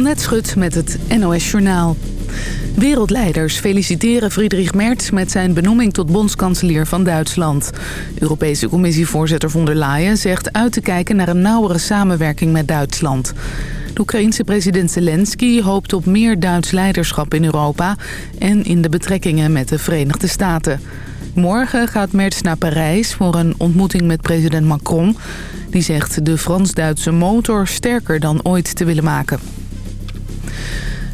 Annette Schut met het NOS Journaal. Wereldleiders feliciteren Friedrich Merz met zijn benoeming tot bondskanselier van Duitsland. Europese commissievoorzitter von der Leyen zegt uit te kijken naar een nauwere samenwerking met Duitsland. De Oekraïense president Zelensky hoopt op meer Duits leiderschap in Europa en in de betrekkingen met de Verenigde Staten. Morgen gaat Merz naar Parijs voor een ontmoeting met president Macron. Die zegt de Frans-Duitse motor sterker dan ooit te willen maken.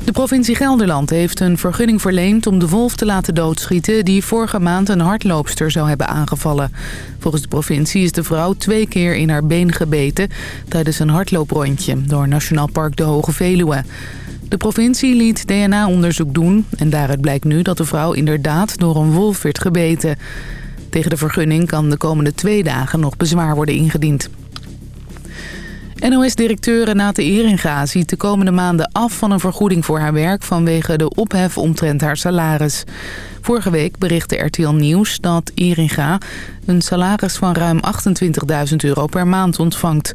De provincie Gelderland heeft een vergunning verleend om de wolf te laten doodschieten... die vorige maand een hardloopster zou hebben aangevallen. Volgens de provincie is de vrouw twee keer in haar been gebeten... tijdens een hardlooprondje door Nationaal Park de Hoge Veluwe. De provincie liet DNA-onderzoek doen en daaruit blijkt nu dat de vrouw inderdaad door een wolf werd gebeten. Tegen de vergunning kan de komende twee dagen nog bezwaar worden ingediend. NOS-directeur Renate Eringa ziet de komende maanden af van een vergoeding voor haar werk vanwege de ophef omtrent haar salaris. Vorige week berichtte RTL Nieuws dat Eringa een salaris van ruim 28.000 euro per maand ontvangt.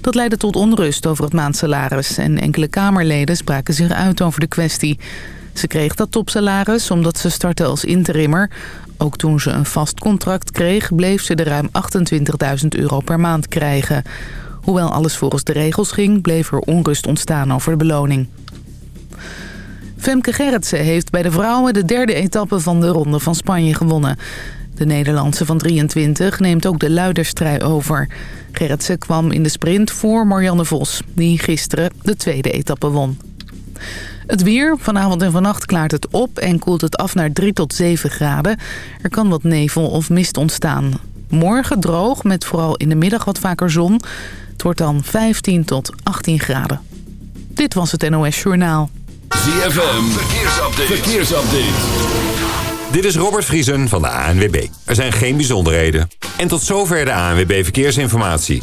Dat leidde tot onrust over het maandsalaris en enkele Kamerleden spraken zich uit over de kwestie. Ze kreeg dat topsalaris omdat ze startte als interimmer. Ook toen ze een vast contract kreeg, bleef ze de ruim 28.000 euro per maand krijgen. Hoewel alles volgens de regels ging, bleef er onrust ontstaan over de beloning. Femke Gerritsen heeft bij de vrouwen de derde etappe van de Ronde van Spanje gewonnen. De Nederlandse van 23 neemt ook de luiderstrui over. Gerritsen kwam in de sprint voor Marianne Vos, die gisteren de tweede etappe won. Het weer. Vanavond en vannacht klaart het op en koelt het af naar 3 tot 7 graden. Er kan wat nevel of mist ontstaan. Morgen droog, met vooral in de middag wat vaker zon. Wordt dan 15 tot 18 graden. Dit was het NOS Journaal. ZFM, verkeersupdate. verkeersupdate. Dit is Robert Vriesen van de ANWB. Er zijn geen bijzonderheden. En tot zover de ANWB Verkeersinformatie.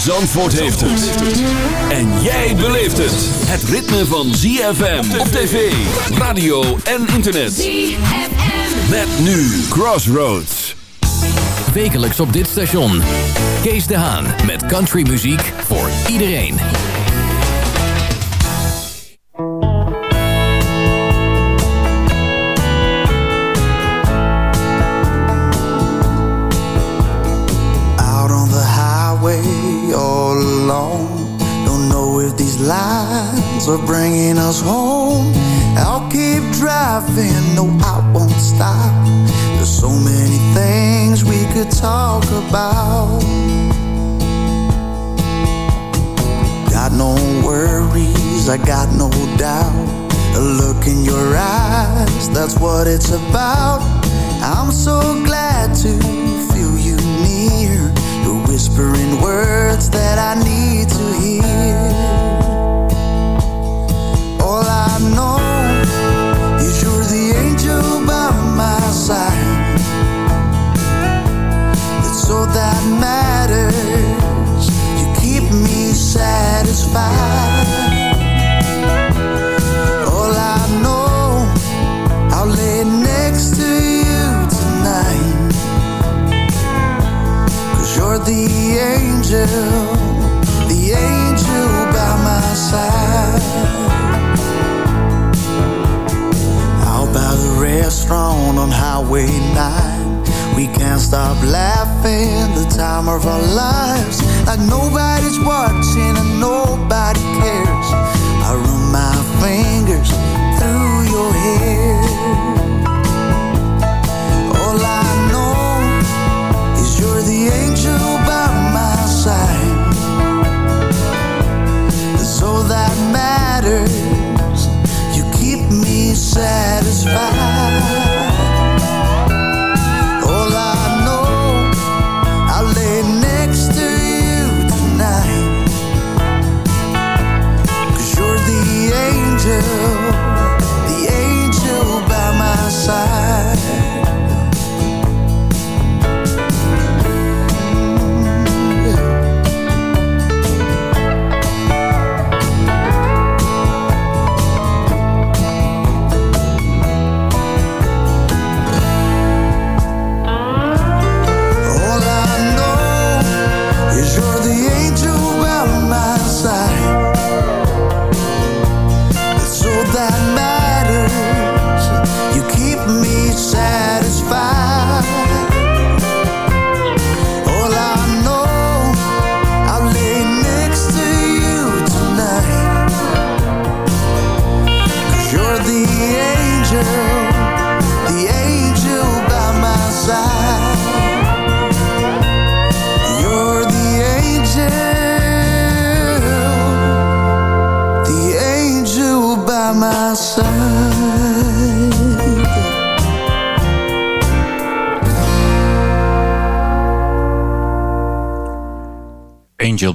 Zandvoort heeft het. En jij beleeft het. Het ritme van ZFM op tv, radio en internet. ZFM. Met nu Crossroads. Wekelijks op dit station. Kees de Haan met countrymuziek voor iedereen. Out on the highway if these lights are bringing us home. I'll keep driving, no I won't stop. There's so many things we could talk about. Got no worries, I got no doubt. A look in your eyes, that's what it's about. I'm so glad to feel you near. You're whispering words that I need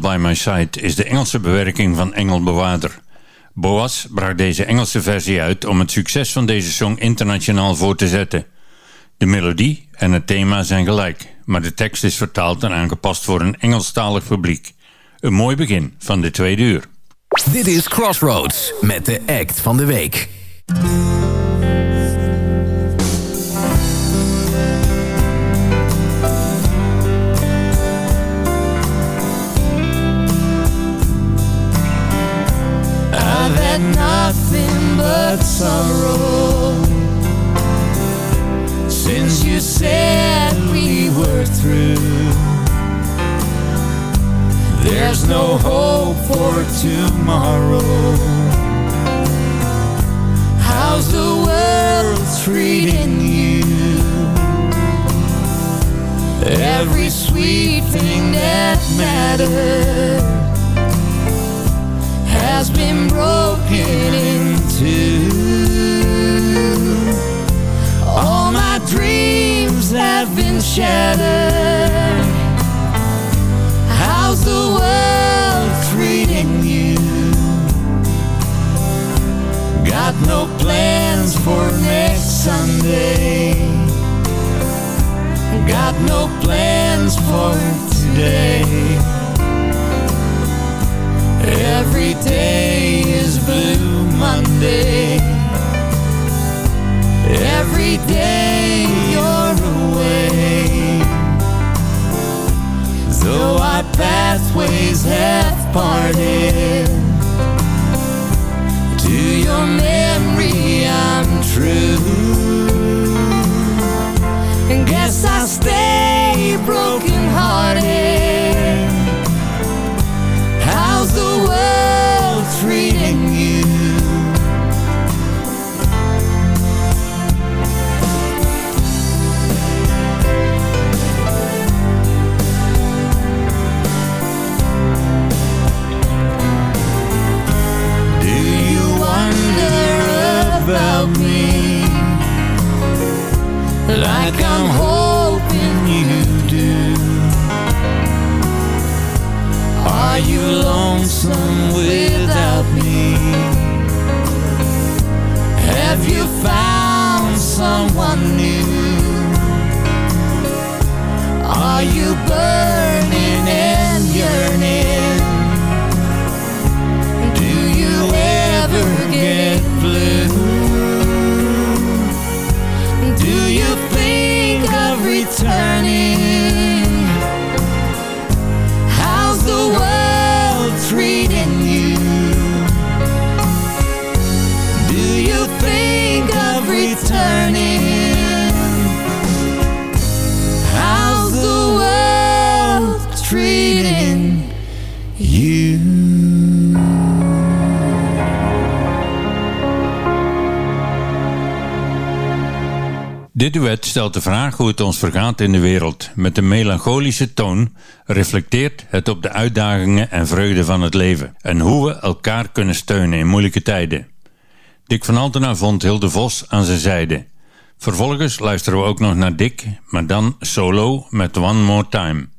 by My Side is de Engelse bewerking van Engelbewaarder. Boas bracht deze Engelse versie uit om het succes van deze song internationaal voor te zetten. De melodie en het thema zijn gelijk, maar de tekst is vertaald en aangepast voor een Engelstalig publiek. Een mooi begin van de tweede uur. Dit is Crossroads met de act van de week. But sorrow. Since you said we were through There's no hope for tomorrow. How's the world treating you? Every sweet thing that mattered has been broken into. All my dreams have been shattered. How's the world Dit duet stelt de vraag hoe het ons vergaat in de wereld. Met een melancholische toon reflecteert het op de uitdagingen en vreugde van het leven. En hoe we elkaar kunnen steunen in moeilijke tijden. Dick van Altena vond Hilde Vos aan zijn zijde. Vervolgens luisteren we ook nog naar Dick, maar dan solo met One More Time.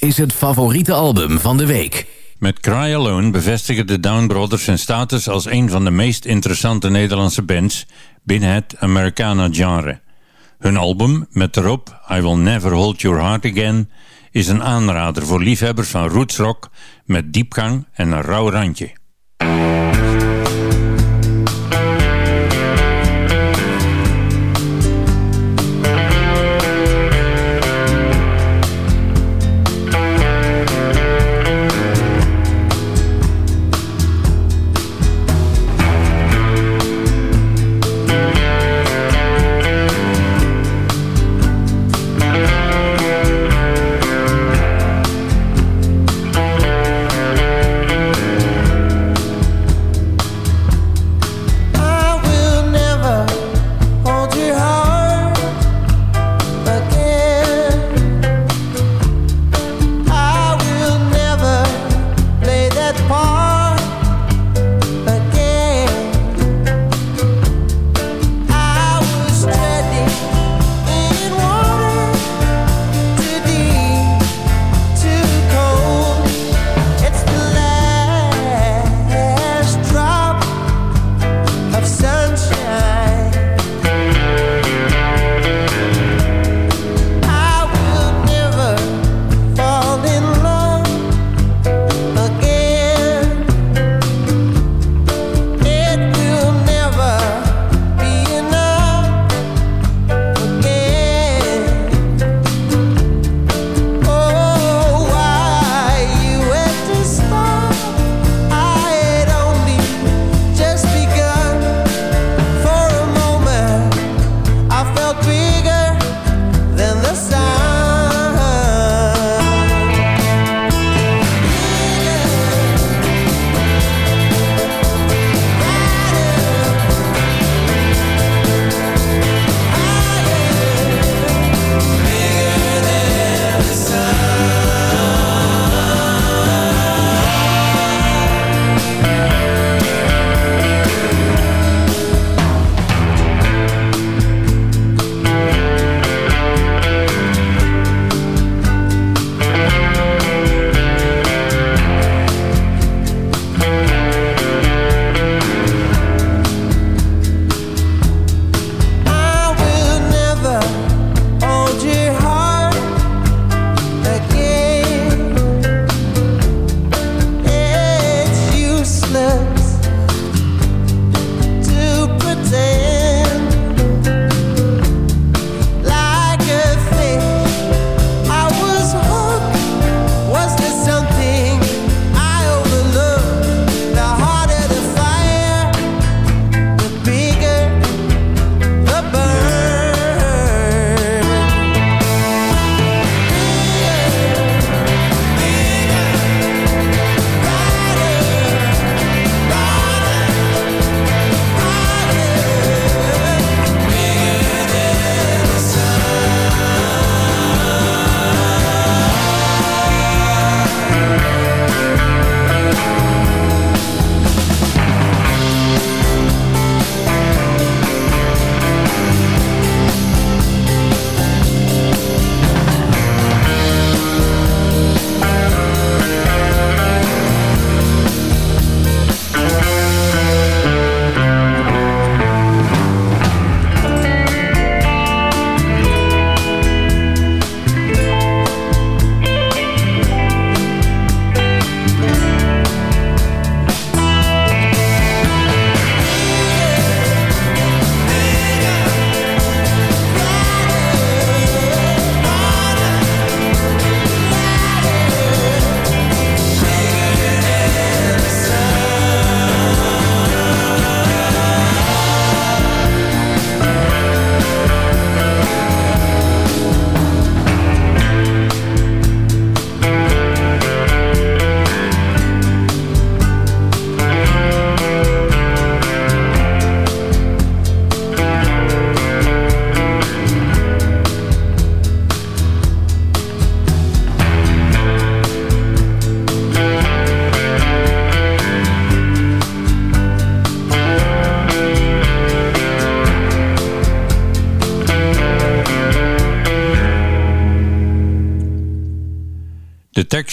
Is het favoriete album van de week. Met Cry Alone bevestigen de Down Brothers hun status als een van de meest interessante Nederlandse bands binnen het Americana-genre. Hun album, met erop I Will Never Hold Your Heart Again, is een aanrader voor liefhebbers van rootsrock met diepgang en een rauw randje.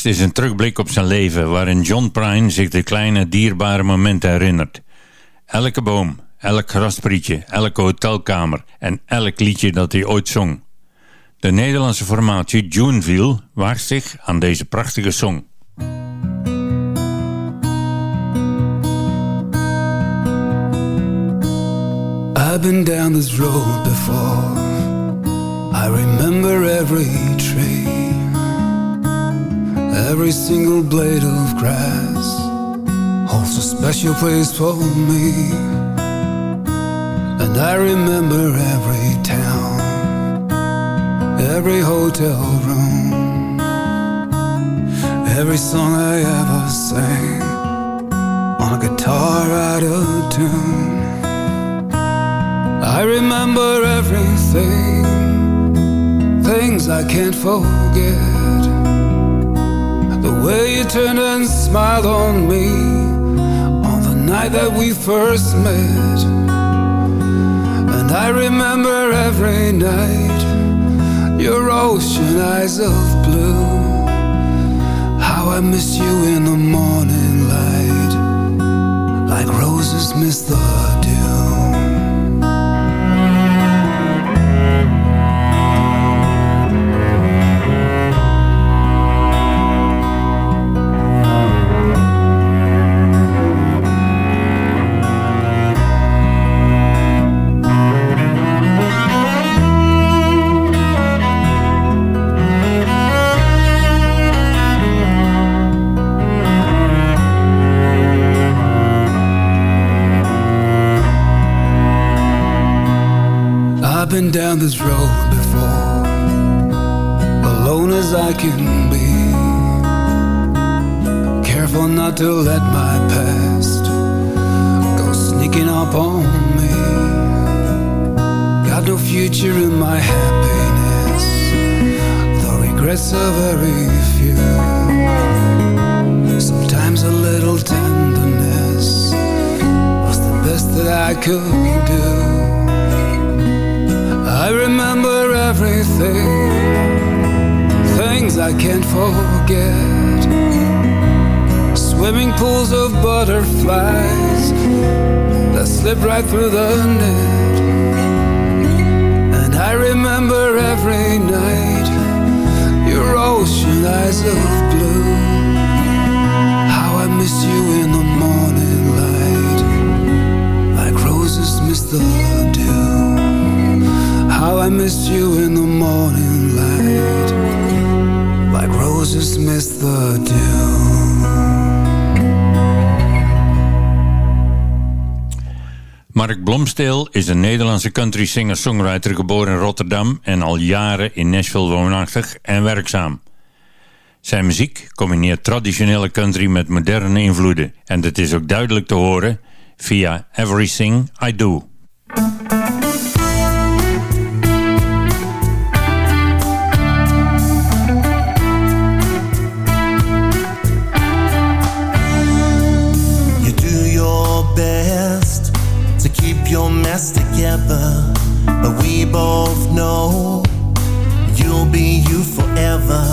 Tekst is een terugblik op zijn leven waarin John Prine zich de kleine dierbare momenten herinnert. Elke boom, elk grasprietje, elke hotelkamer en elk liedje dat hij ooit zong. De Nederlandse formatie Juneville waagt zich aan deze prachtige song. I've been down this road before I remember every tree Every single blade of grass Holds a special place for me And I remember every town Every hotel room Every song I ever sang On a guitar out of tune I remember everything, things I can't forget. Way you turned and smiled on me on the night that we first met. And I remember every night your ocean eyes of blue. How I miss you in the morning light, like roses miss the down this road before, alone as I can be. Careful not to let my past go sneaking up on me. Got no future in my happiness, the regrets are very few. Sometimes a little tenderness was the best that I could do. Things I can't forget. Swimming pools of butterflies that slip right through the net. And I remember every night your ocean eyes of blue. How I miss you in the morning light, like roses miss the. How I missed you in the morning light Like roses miss the dew Mark Blomsteel is een Nederlandse country singer-songwriter geboren in Rotterdam en al jaren in Nashville woonachtig en werkzaam. Zijn muziek combineert traditionele country met moderne invloeden en dat is ook duidelijk te horen via Everything I Do. But we both know you'll be you forever.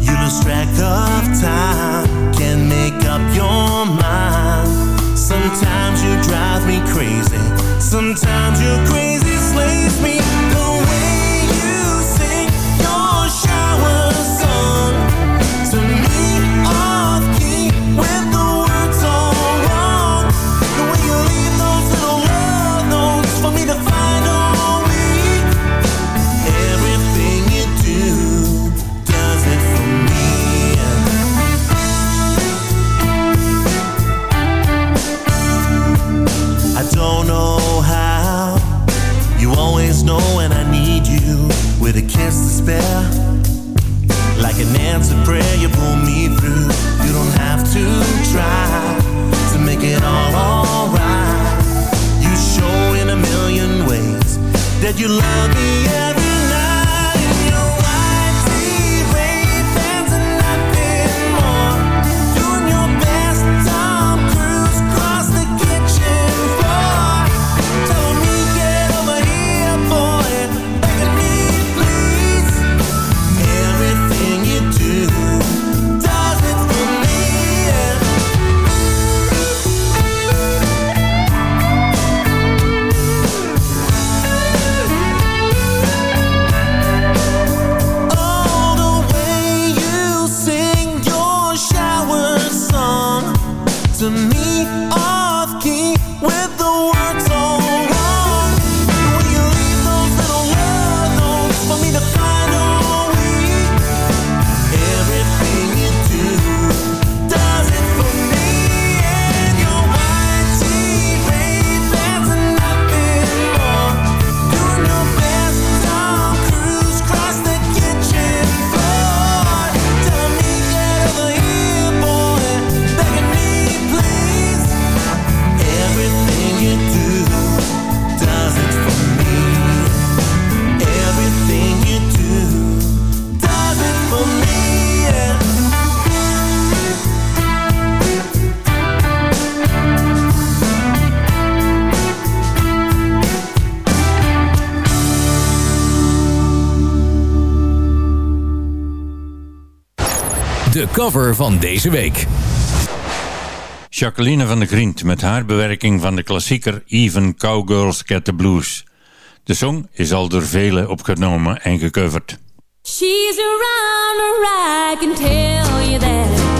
You lose track of time, can't make up your mind. Sometimes you drive me crazy, sometimes your crazy slays me. The way you sing your shower de cover van deze week. Jacqueline van der Grient met haar bewerking van de klassieker Even Cowgirls Get the Blues. De song is al door velen opgenomen en gecoverd. She's around or I can tell you that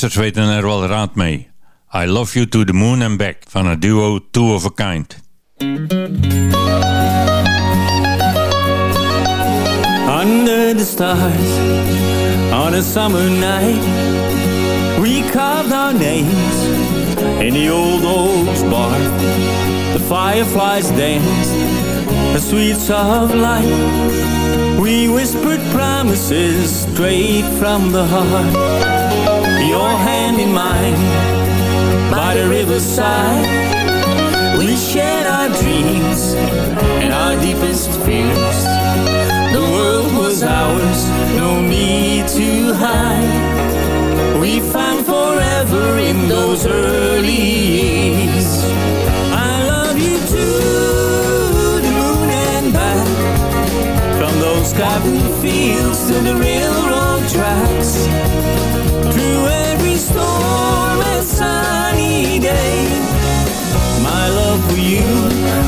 dancers weten er wel raad mee. I Love You to the Moon and Back van het duo Two of a Kind. Under the stars on a summer night We carved our names in the old oak's bar The fireflies danced a sweet soft light We whispered promises straight from the heart your hand in mine by the riverside. We shared our dreams and our deepest fears. The world was ours, no need to hide. We found forever in those early years. I love you to the moon and back. From those cotton fields to the railroad tracks. Through every storm and sunny day. My love for you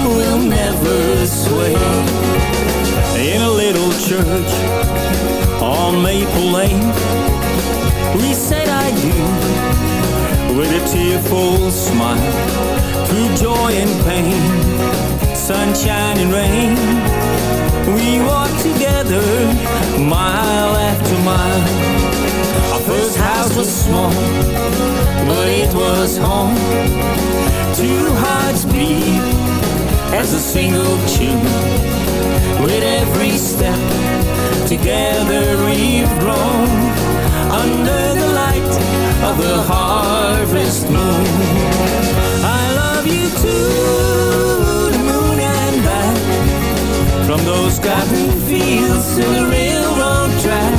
will never sway. In a little church on Maple Lane, we said I do with a tearful smile through joy and pain, sunshine and rain. We walked together mile after mile. Our first house was small, but it was home. Two hearts beat as a single tune. With every step, together we've grown under the light of the harvest moon. I love you to the moon and back. From those cotton fields to the railroad tracks.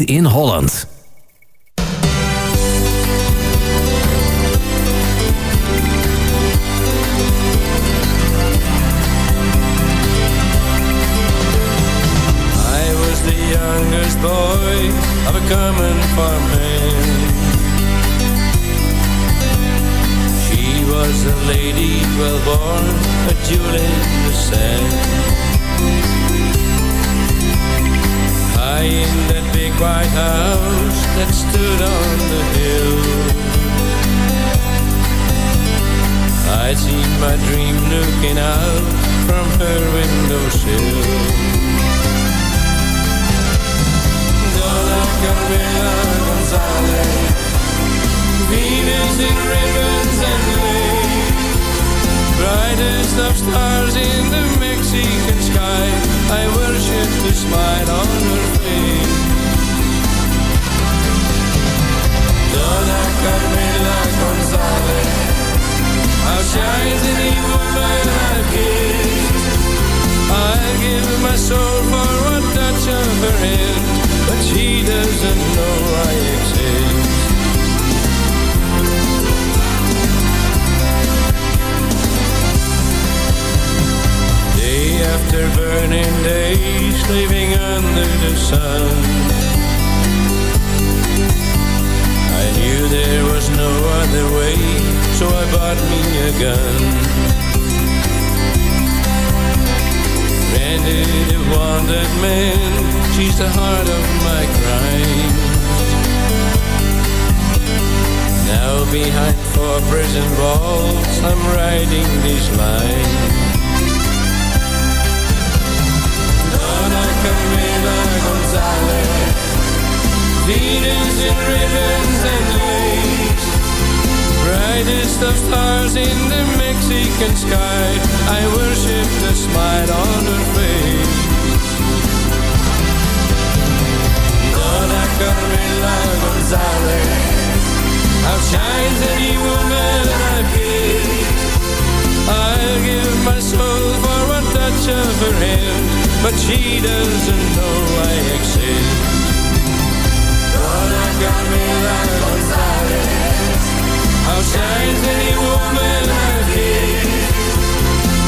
In Holland. Brightest of stars in the Mexican sky. I worship the smile on her face. Donna Carmela Gonzalez Outshines any woman I've I'll give my soul for one touch of her hand But she doesn't know I exist. Donna Carmela Gonzalez Outshines any woman kissed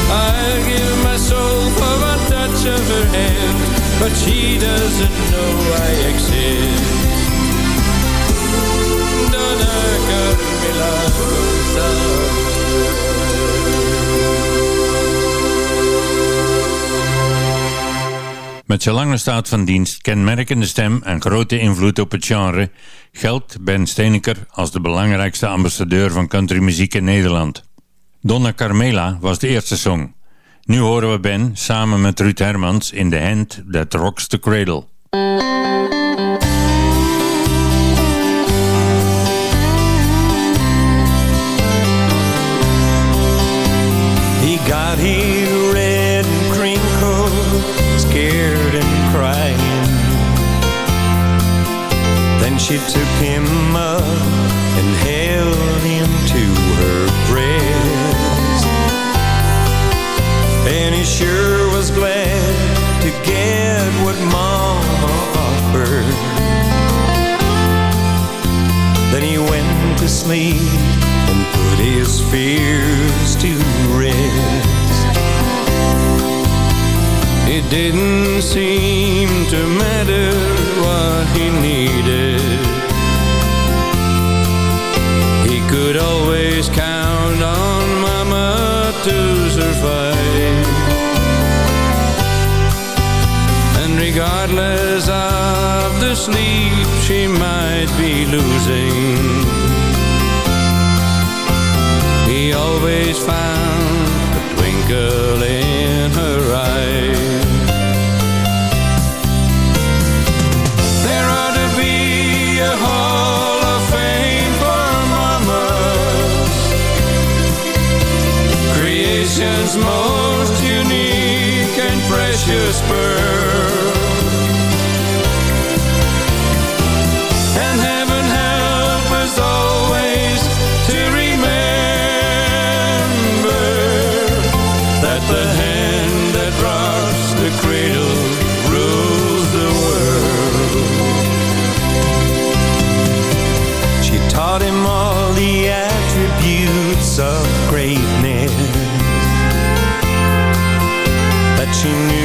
I'll give my soul for one touch of her hand But she doesn't know I exist. Donna Carmela Gonzalez Met zijn lange staat van dienst, kenmerkende stem en grote invloed op het genre geldt Ben Steeneker als de belangrijkste ambassadeur van countrymuziek in Nederland. Donna Carmela was de eerste song. Nu horen we Ben samen met Ruud Hermans in The Hand That Rocks the Cradle. She took him up and held him to her breast. And he sure was glad to get what Mama offered. Then he went to sleep and put his fears to rest. It didn't seem to matter sleep she might be losing, knew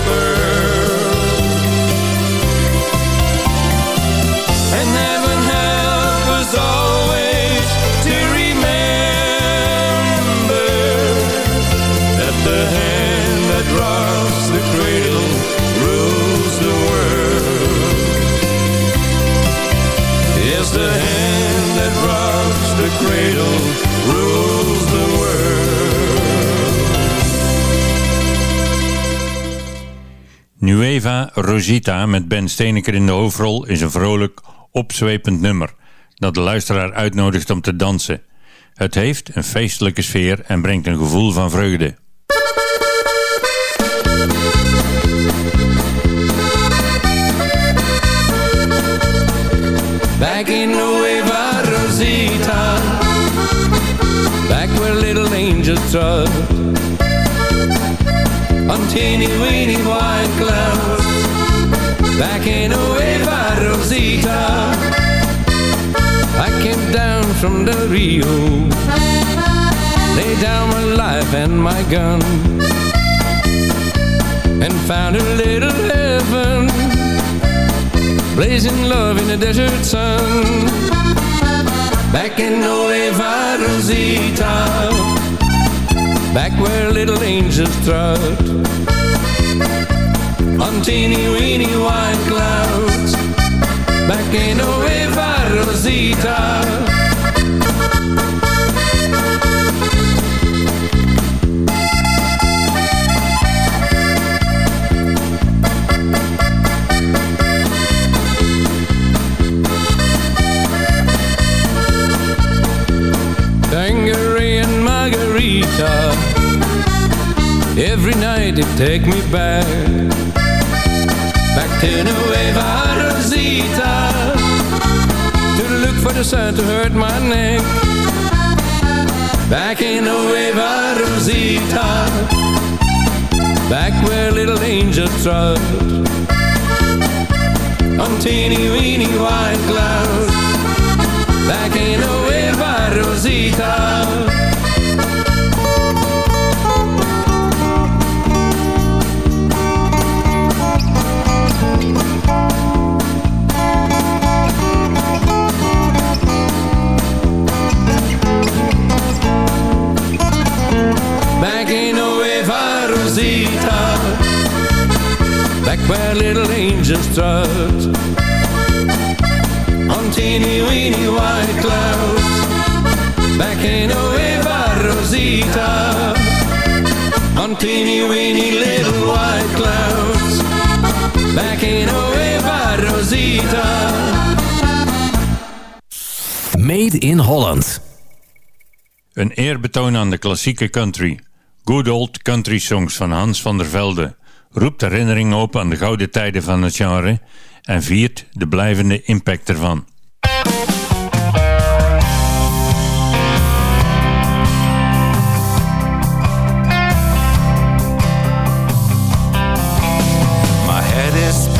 precious Rosita met Ben Steeneker in de hoofdrol is een vrolijk, opzwepend nummer dat de luisteraar uitnodigt om te dansen. Het heeft een feestelijke sfeer en brengt een gevoel van vreugde. Back in Nueva Rosita Back where little angels trod On teeny weeny white clouds Back in Nueva Rosita. I came down from the Rio. Laid down my life and my gun. And found a little heaven. Blazing love in the desert sun. Back in Nueva Rosita. Back where little angels trot On teeny weeny white clouds. Back in Nueva Rosita. Tanqueray and Margarita. Every night it take me back Back to Nueva Rosita To look for the sun to hurt my neck Back in Nueva Rosita Back where little angels trod. On teeny weeny white clouds Back in Nueva Rosita where little angels trod On teeny weeny white clouds Back in Nueva Rosita On teeny weeny little white clouds Back in Nueva Rosita Made in Holland. Een eerbetoon aan de klassieke country. Good Old Country Songs van Hans van der Velde roept herinneringen op aan de gouden tijden van het genre en viert de blijvende impact ervan. My head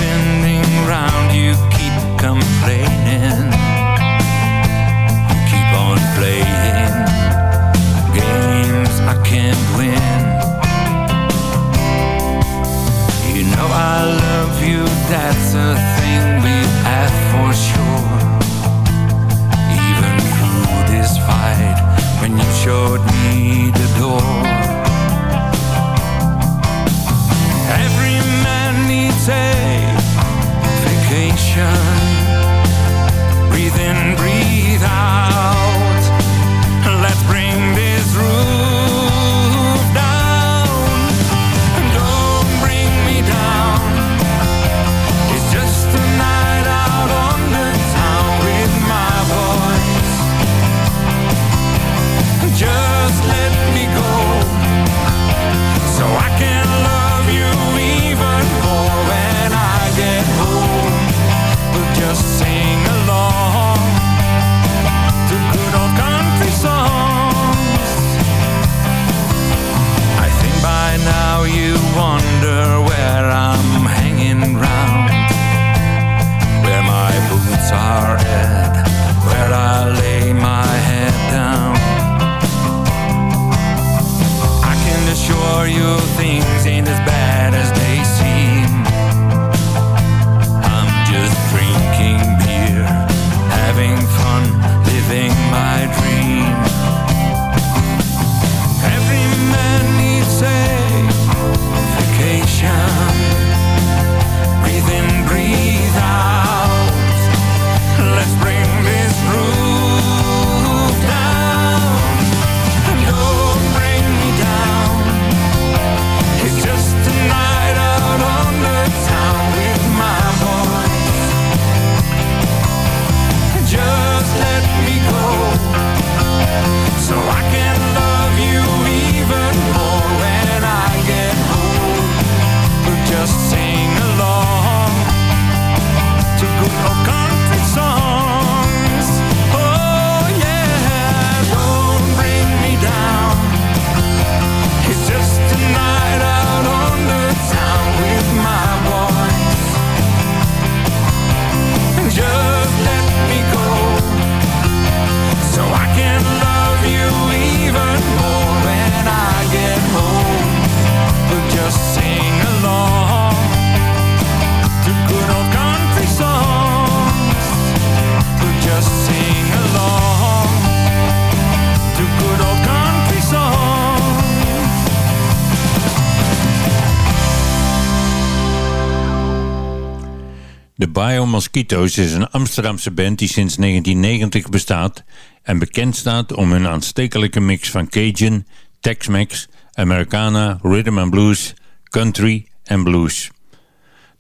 Mosquitoes is een Amsterdamse band die sinds 1990 bestaat en bekend staat om hun aanstekelijke mix van Cajun, Tex-Mex, Americana, Rhythm and Blues, Country en Blues.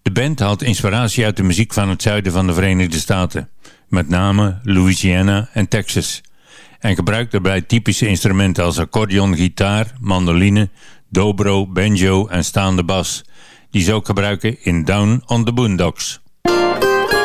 De band haalt inspiratie uit de muziek van het zuiden van de Verenigde Staten, met name Louisiana en Texas, en gebruikt daarbij typische instrumenten als accordeon, gitaar, mandoline, dobro, banjo en staande bas, die ze ook gebruiken in Down on the Boondocks.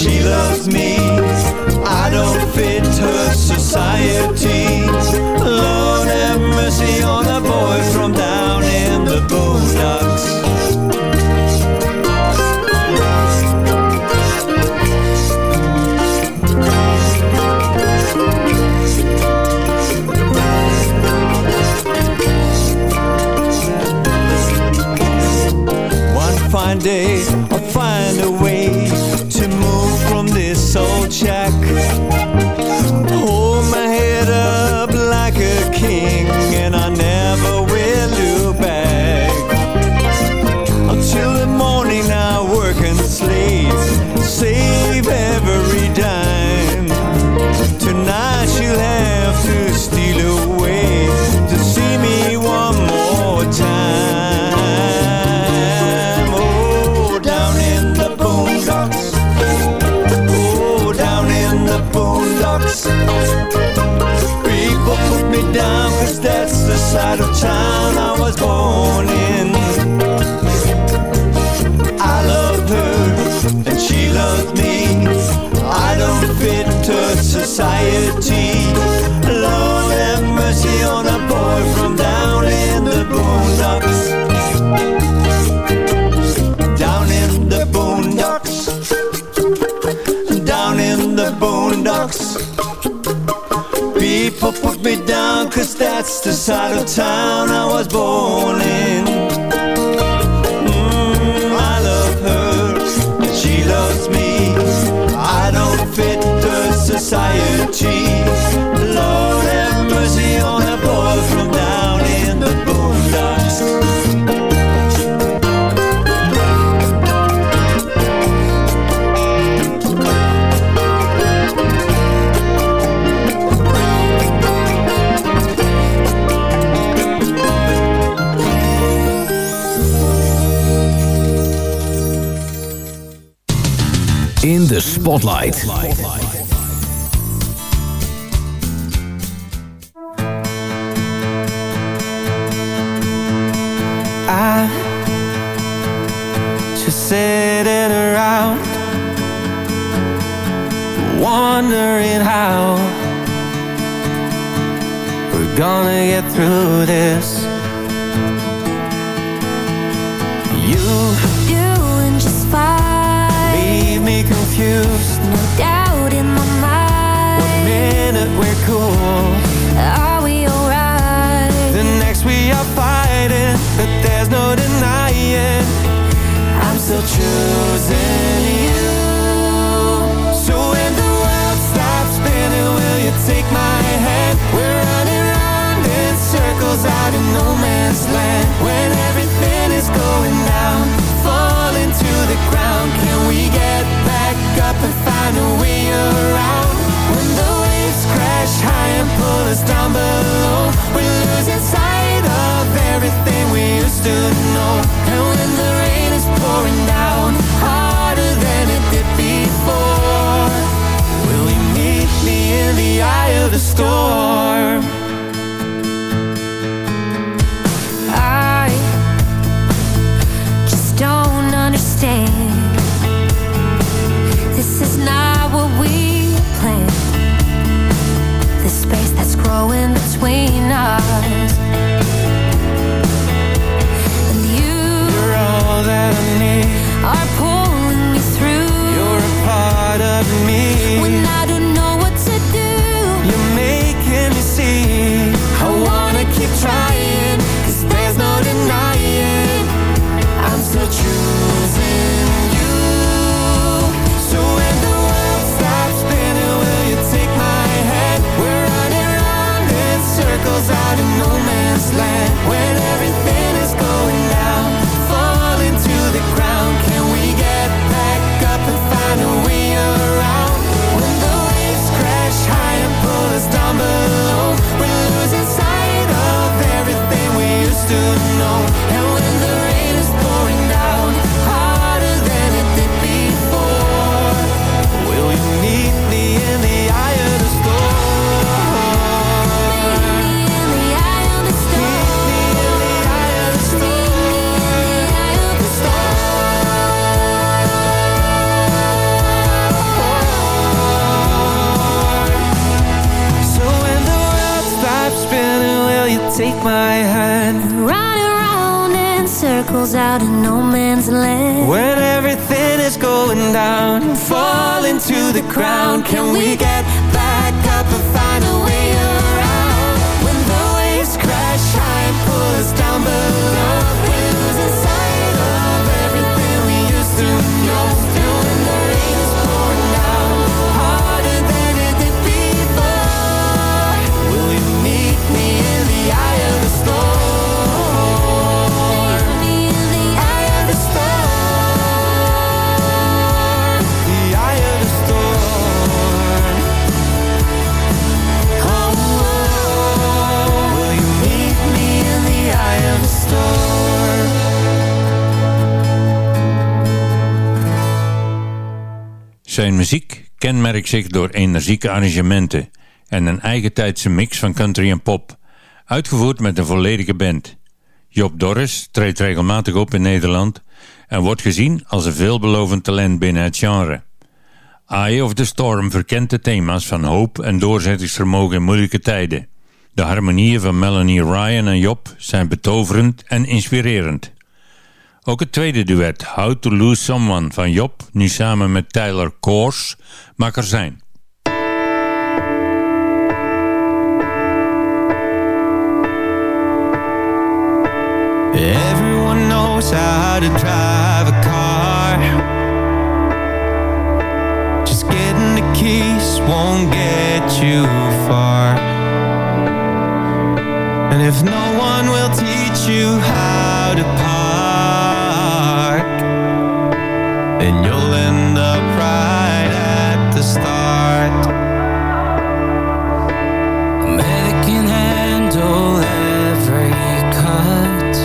she loves me. I don't fit her society. Lord have mercy on a boy from down in the boondocks. One fine day, side of town I was born in. I love her, and she loves me. I don't fit her society. Lord have mercy on a boy from down in the boondocks. People put me down, cause that's the side of town I was born in. Mm, I love her, and she loves me. I don't fit her society. De Spotlight. I just sitting around wondering how we're gonna get through this. You Doing just fine. Confused. No doubt in my mind. One minute we're cool, Are we alright? the next we are fighting, but there's no denying. I'm still choosing you. So when the world stops spinning, will you take my hand? We're running round in circles out in no man's land. When everything find a way around? When the waves crash high and pull us down below, we're losing sight of everything we used to know. And when the rain is pouring down, harder than it did before, will you meet me in the eye of the storm? growing between us. Zijn muziek kenmerkt zich door energieke arrangementen en een eigentijdse mix van country en pop, uitgevoerd met een volledige band. Job Dorris treedt regelmatig op in Nederland en wordt gezien als een veelbelovend talent binnen het genre. Eye of the Storm verkent de thema's van hoop en doorzettingsvermogen in moeilijke tijden. De harmonieën van Melanie Ryan en Job zijn betoverend en inspirerend. Ook het tweede duet, How to Lose Someone van Job, nu samen met Tyler Kors, mag er zijn. Everyone knows how to drive a car Just getting the keys won't get you far And if no one will teach you how to park and you'll end up right at the start. A can handle every cut,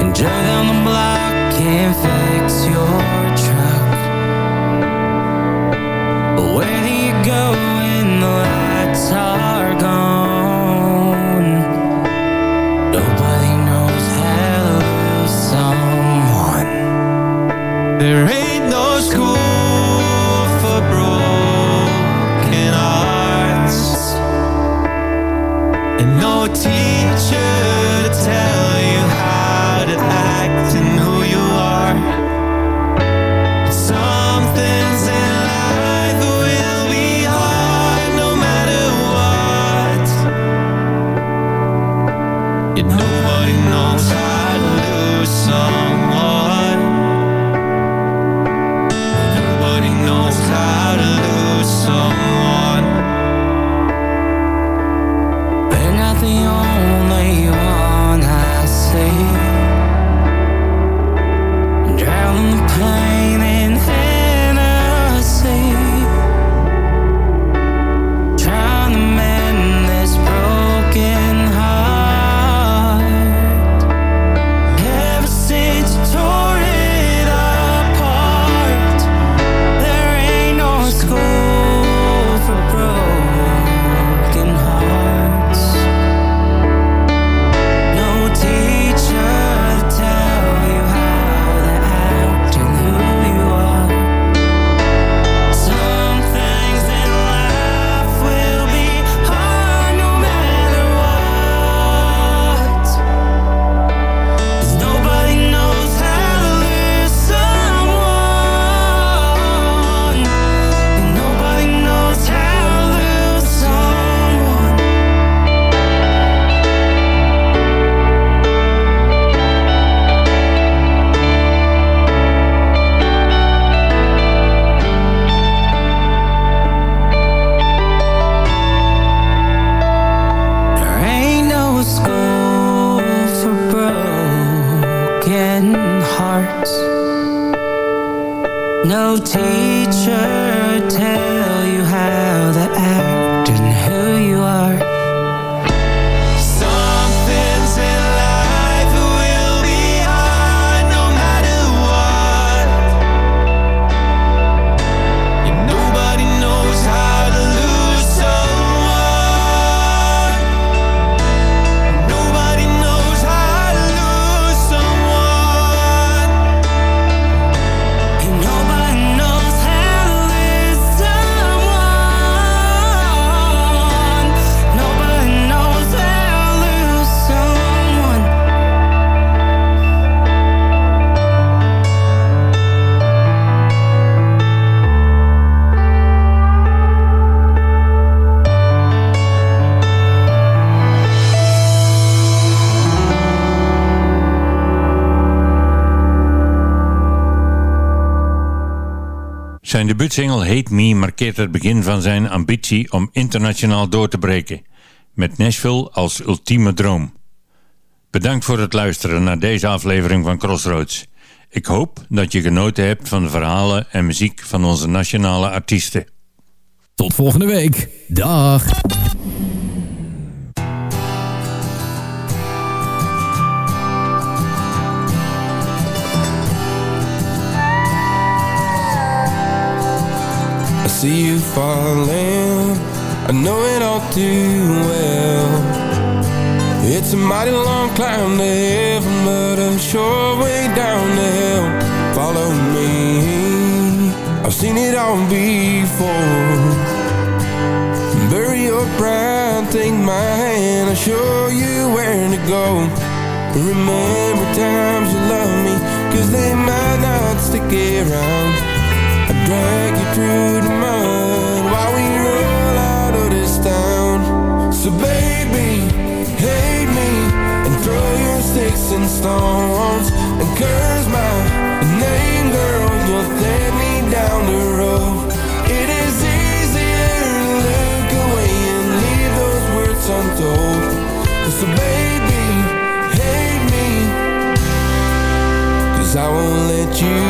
and drive down the block and fast. Zijn debuutsingle Hate Me markeert het begin van zijn ambitie om internationaal door te breken, met Nashville als ultieme droom. Bedankt voor het luisteren naar deze aflevering van Crossroads. Ik hoop dat je genoten hebt van de verhalen en muziek van onze nationale artiesten. Tot volgende week. Dag. See you falling. I know it all too well. It's a mighty long climb to heaven But a short way down the hill Follow me. I've seen it all before. Bury your pride, take my hand I'll show you where to go. Remember times you loved me Cause they might not stick around. I drag you through So baby, hate me and throw your sticks and stones and curse my name, girl. You'll take me down the road. It is easier to look away and leave those words untold. So baby, hate me, cause I won't let you